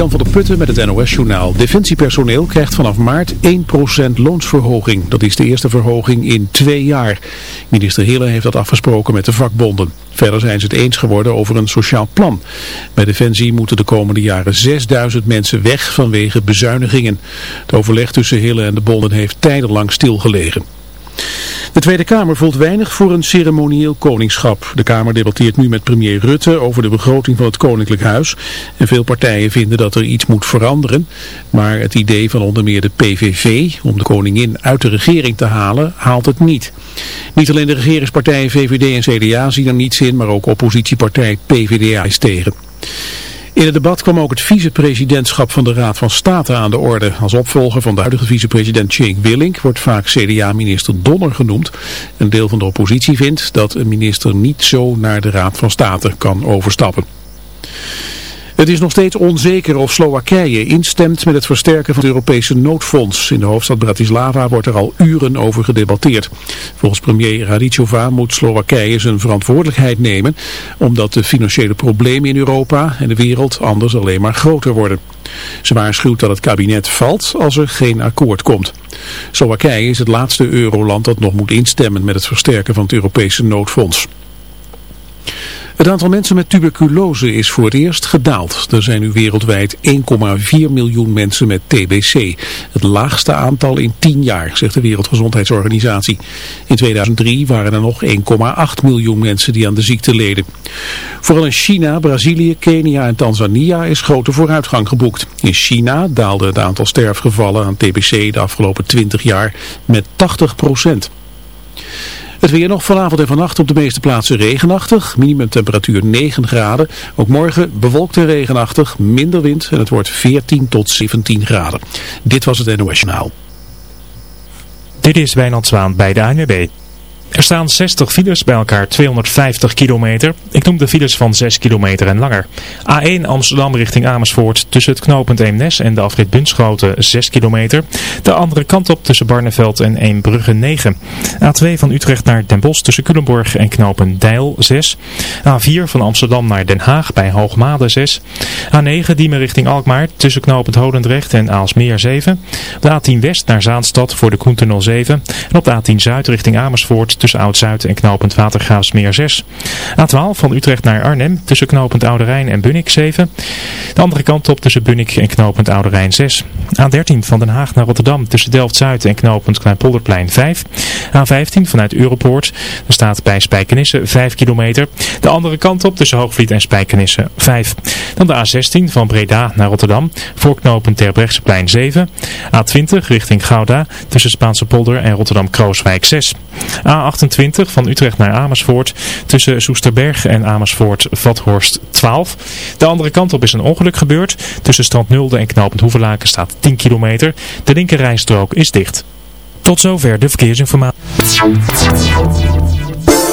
Jan van der Putten met het NOS-journaal. Defensiepersoneel krijgt vanaf maart 1% loonsverhoging. Dat is de eerste verhoging in twee jaar. Minister Hille heeft dat afgesproken met de vakbonden. Verder zijn ze het eens geworden over een sociaal plan. Bij Defensie moeten de komende jaren 6000 mensen weg vanwege bezuinigingen. Het overleg tussen Hille en de bonden heeft tijdenlang stilgelegen. De Tweede Kamer voelt weinig voor een ceremonieel koningschap. De Kamer debatteert nu met premier Rutte over de begroting van het Koninklijk Huis. En veel partijen vinden dat er iets moet veranderen. Maar het idee van onder meer de PVV om de koningin uit de regering te halen, haalt het niet. Niet alleen de regeringspartijen VVD en CDA zien er niets in, maar ook oppositiepartij PVDA is tegen. In het debat kwam ook het vicepresidentschap van de Raad van State aan de orde. Als opvolger van de huidige vicepresident Cenk Willink wordt vaak CDA-minister Donner genoemd. Een deel van de oppositie vindt dat een minister niet zo naar de Raad van State kan overstappen. Het is nog steeds onzeker of Slowakije instemt met het versterken van het Europese noodfonds. In de hoofdstad Bratislava wordt er al uren over gedebatteerd. Volgens premier Radicova moet Slowakije zijn verantwoordelijkheid nemen, omdat de financiële problemen in Europa en de wereld anders alleen maar groter worden. Ze waarschuwt dat het kabinet valt als er geen akkoord komt. Slowakije is het laatste euroland dat nog moet instemmen met het versterken van het Europese noodfonds. Het aantal mensen met tuberculose is voor het eerst gedaald. Er zijn nu wereldwijd 1,4 miljoen mensen met TBC. Het laagste aantal in 10 jaar, zegt de Wereldgezondheidsorganisatie. In 2003 waren er nog 1,8 miljoen mensen die aan de ziekte leden. Vooral in China, Brazilië, Kenia en Tanzania is grote vooruitgang geboekt. In China daalde het aantal sterfgevallen aan TBC de afgelopen 20 jaar met 80 procent. Het weer nog vanavond en vannacht op de meeste plaatsen regenachtig. Minimumtemperatuur 9 graden. Ook morgen bewolkt en regenachtig. Minder wind en het wordt 14 tot 17 graden. Dit was het NOS Journaal. Dit is Wijnand Zwaan bij de ANWB. Er staan 60 files bij elkaar 250 kilometer. Ik noem de files van 6 kilometer en langer. A1 Amsterdam richting Amersfoort tussen het knooppunt Eemnes en de afrit Bunschoten 6 kilometer. De andere kant op tussen Barneveld en Eembrugge 9. A2 van Utrecht naar Den Bosch tussen Culemborg en knooppunt Deil 6. A4 van Amsterdam naar Den Haag bij Hoogmade 6. A9 Diemen richting Alkmaar tussen knooppunt Holendrecht en Aalsmeer 7. De A10 West naar Zaanstad voor de Koentunnel 7. En op de A10 Zuid richting Amersfoort tussen Oud-Zuid en knooppunt Watergraafsmeer 6. A12 van Utrecht naar Arnhem tussen knooppunt Oude Rijn en Bunnik 7. De andere kant op tussen Bunnik en knooppunt Oude Rijn 6. A13 van Den Haag naar Rotterdam tussen Delft-Zuid en knooppunt Kleinpolderplein 5. A15 vanuit Europoort. Er staat bij Spijkenisse 5 kilometer. De andere kant op tussen Hoogvliet en Spijkenisse 5. Dan de A16 van Breda naar Rotterdam voor knooppunt Terbrechtseplein 7. A20 richting Gouda tussen Spaanse polder en Rotterdam-Krooswijk 6. A28 van Utrecht naar Amersfoort tussen Soesterberg en Amersfoort-Vathorst 12. De andere kant op is een ongeluk gebeurd. Tussen Strand Nulde en Knopend Hoevelaken staat 10 kilometer. De linkerrijstrook is dicht. Tot zover de verkeersinformatie.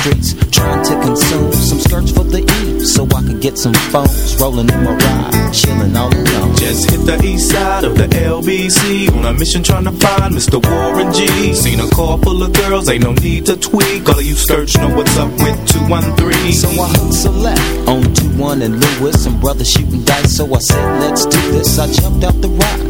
White moon, Warren G was on the streets trying to consume some get some phones, rolling in my ride, chilling all alone. Just hit the east side of the LBC on a mission trying to find Mr. Warren G. Seen a car full of girls, ain't no need to tweak. All of you search know what's up with 213. So I hooked select on 21 and Lewis, some brothers shooting dice. So I said, let's do this. I jumped out the ride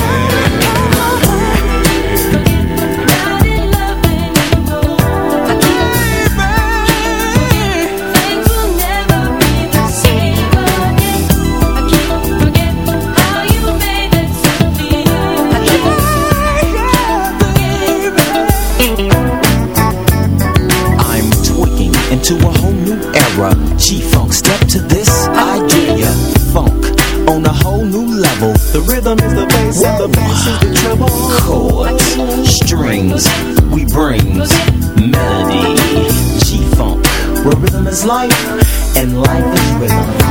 The rhythm is the bass and the bass is the treble. Chords, strings, we bring melody. G-funk, where rhythm is life and life is rhythm.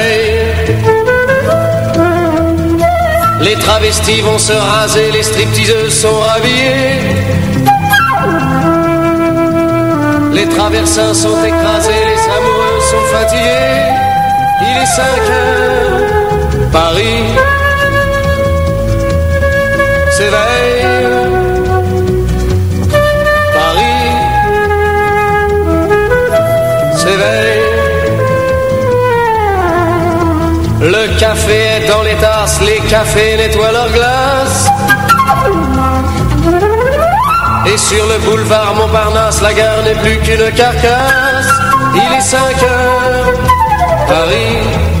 Travestis vont se raser, les stripteaseuses sont rhabillées. Les traversins sont écrasés, les amoureux sont fatigués. Il est 5 heures, Paris s'éveille. Paris s'éveille. Le café est dans les tasses, les cafés nettoient leurs glaces. Et sur le boulevard Montparnasse, la gare n'est plus qu'une carcasse. Il est 5 heures, Paris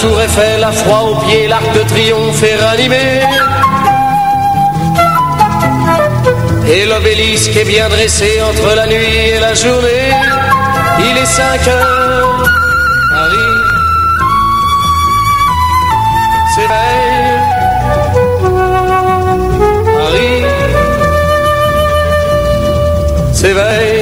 Tour Eiffel, la froid aux pieds, l'arc de triomphe est ranimé. Et l'obélisque est bien dressé entre la nuit et la journée. Il est 5 heures, Paris s'éveille. Paris s'éveille.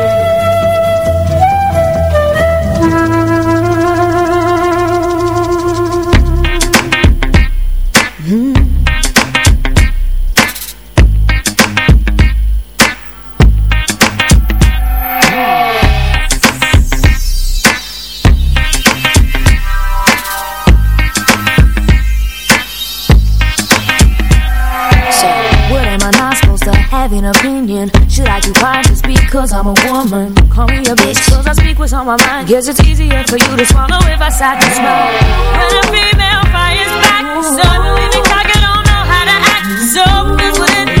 Have? an opinion. Should I keep quiet just because I'm a woman? Call me a bitch cause I speak what's on my mind. Guess it's easier for you to swallow if I sat and smile. When a female fires back, suddenly the cocky don't know how to act. So that's what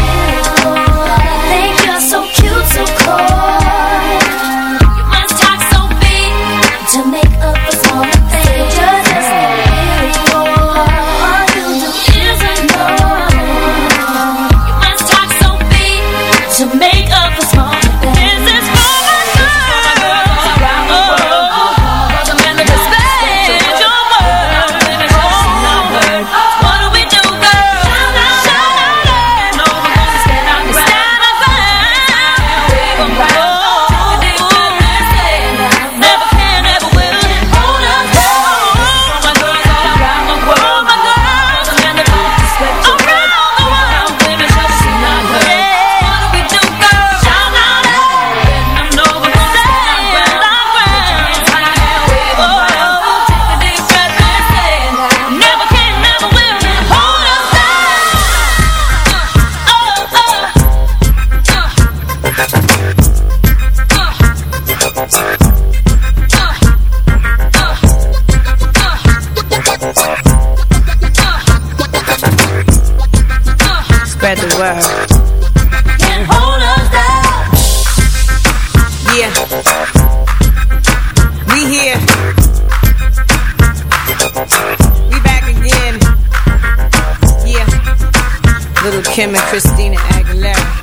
you so cold. Kim and Christina Aguilera.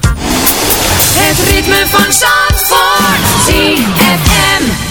Het ritme van Zandvoort. ZFM.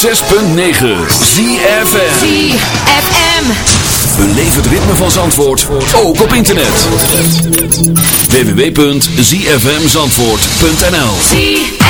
106.9 ZFM ZFM Beleef het ritme van Zandvoort, ook op internet. www.zfmzandvoort.nl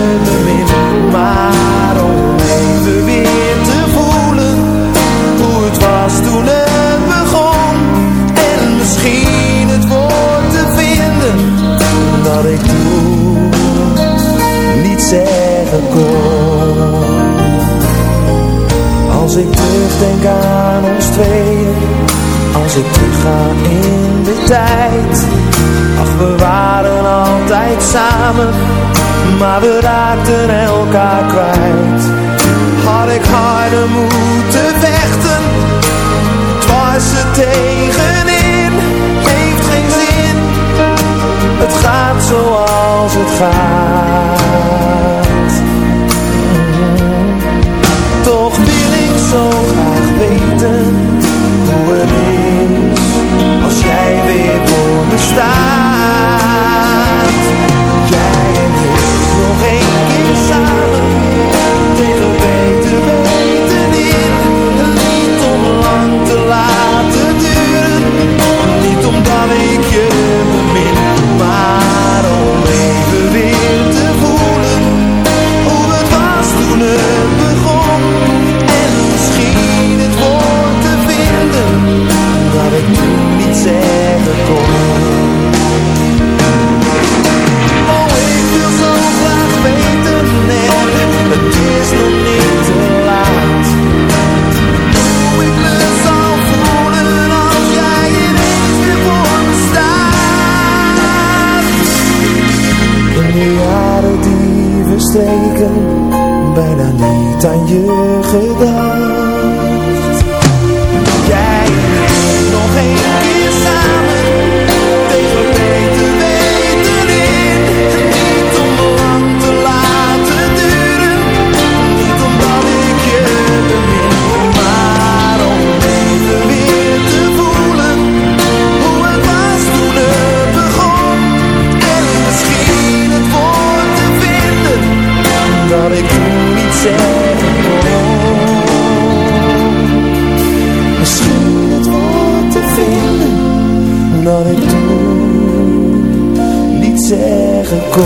dat ik toen niet zeggen kon. Als ik terugdenk aan ons tweeën, als ik terugga in de tijd. Ach, we waren altijd samen, maar we raakten elkaar kwijt. Had ik harder moeten vechten, dwars er tegenin, far.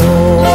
more.